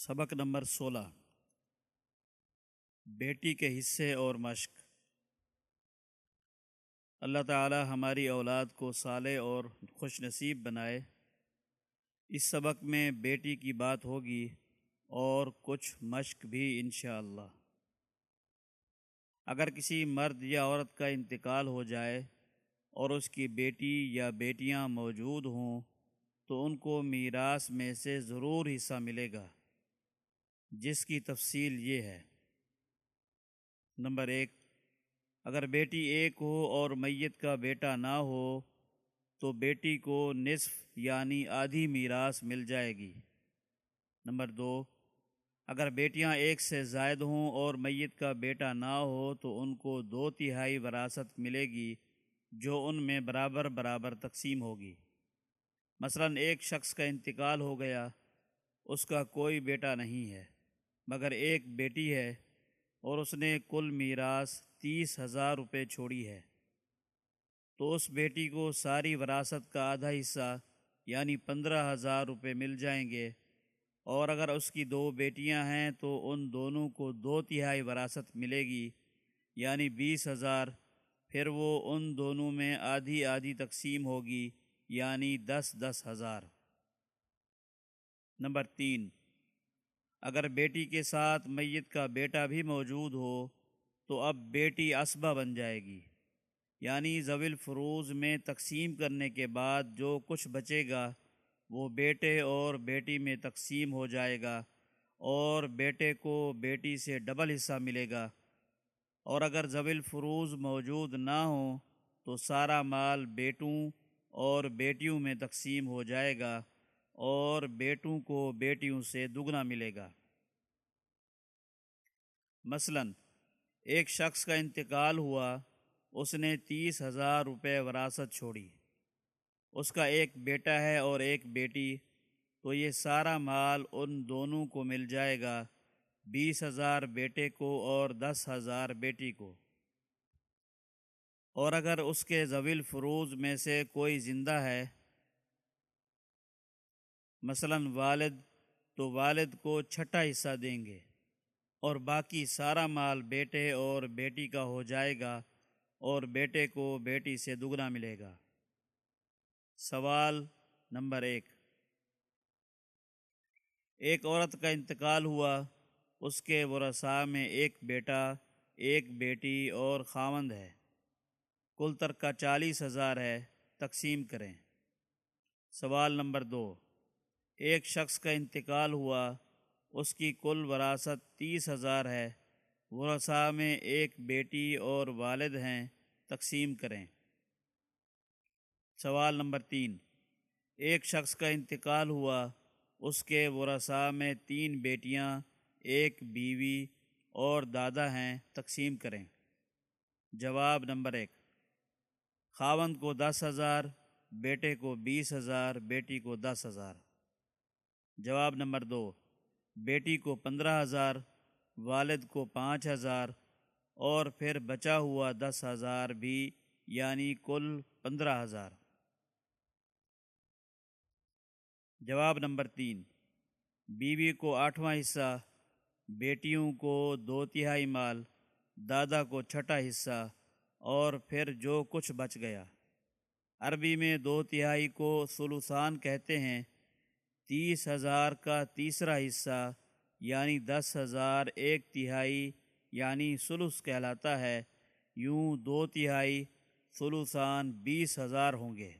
سبق نمبر سولہ۔ بیٹی کے حصے اور مشق۔ اللہ تعالی ہماری اولاد کو صالح اور خوش نصیب بنائے۔ اس سبق میں بیٹی کی بات ہوگی اور کچھ مشق بھی انشاءاللہ۔ اگر کسی مرد یا عورت کا انتقال ہو جائے اور اس کی بیٹی یا بیٹیاں موجود ہوں تو ان کو میراث میں سے ضرور حصہ ملے گا۔ جس کی تفصیل یہ ہے۔ نمبر ایک، اگر بیٹی ایک ہو اور میت کا بیٹا نہ ہو، تو بیٹی کو نصف یعنی آدھی میراث مل جائے گی۔ نمبر دو، اگر بیٹیاں ایک سے زائد ہوں اور میت کا بیٹا نہ ہو، تو ان کو دو تہائی وراثت ملے گی، جو ان میں برابر برابر تقسیم ہوگی۔ مثلا ایک شخص کا انتقال ہو گیا، اس کا کوئی بیٹا نہیں ہے۔ مگر ایک بیٹی ہے اور اس نے کل میراث تیس ہزار روپے چھوڑی ہے۔ تو اس بیٹی کو ساری وراثت کا آدھا حصہ یعنی پندرہ ہزار روپے مل جائیں گے۔ اور اگر اس کی دو بیٹیاں ہیں تو ان دونوں کو دو تہائی وراثت ملے گی یعنی بیس ہزار۔ پھر وہ ان دونوں میں آدھی آدھی تقسیم ہوگی یعنی دس دس ہزار۔ نمبر تین۔ اگر بیٹی کے ساتھ میت کا بیٹا بھی موجود ہو تو اب بیٹی اسبہ بن جائے گی۔ یعنی زویل فروز میں تقسیم کرنے کے بعد جو کچھ بچے گا، وہ بیٹے اور بیٹی میں تقسیم ہو جائے گا اور بیٹے کو بیٹی سے ڈبل حصہ ملے گا۔ اور اگر زویل فروز موجود نہ ہوں تو سارا مال بیٹوں اور بیٹیوں میں تقسیم ہو جائے گا۔ اور بیٹوں کو بیٹیوں سے دگنا ملے گا۔ مثلا، ایک شخص کا انتقال ہوا، اس نے تیس ہزار روپے وراثت چھوڑی۔ اس کا ایک بیٹا ہے اور ایک بیٹی، تو یہ سارا مال ان دونوں کو مل جائے گا، بیس ہزار بیٹے کو اور دس ہزار بیٹی کو۔ اور اگر اس کے زویل فروز میں سے کوئی زندہ ہے مثلا والد تو والد کو چھٹا حصہ دیں گے اور باقی سارا مال بیٹے اور بیٹی کا ہو جائے گا اور بیٹے کو بیٹی سے دگنا ملے گا۔ سوال نمبر ایک۔ ایک عورت کا انتقال ہوا، اس کے ورثاء میں ایک بیٹا، ایک بیٹی اور خاوند ہے۔ کل ترکہ چالیس ہزار ہے، تقسیم کریں۔ سوال نمبر دو۔ ایک شخص کا انتقال ہوا، اس کی کل وراثت تیس ہزار ہے۔ ورثاء میں ایک بیٹی اور والد ہیں، تقسیم کریں۔ سوال نمبر تین، ایک شخص کا انتقال ہوا، اس کے ورثاء میں تین بیٹیاں، ایک بیوی اور دادا ہیں، تقسیم کریں۔ جواب نمبر ایک، خاوند کو دس ہزار، بیٹے کو بیس ہزار، بیٹی کو دس ہزار۔ جواب نمبر دو، بیٹی کو پندرہ ہزار، والد کو پانچ ہزار اور پھر بچا ہوا دس ہزار بھی یعنی کل پندرہ ہزار۔ جواب نمبر تین، بیوی کو آٹھواں حصہ، بیٹیوں کو دو تہائی مال، دادا کو چھٹا حصہ اور پھر جو کچھ بچ گیا۔ عربی میں دو تہائی کو سلوسان کہتے ہیں۔ تیس ہزار کا تیسرا حصہ یعنی دس ہزار ایک تہائی یعنی سلوس کہلاتا ہے، یوں دو تہائی، ثلثان بیس ہزار ہوں گے۔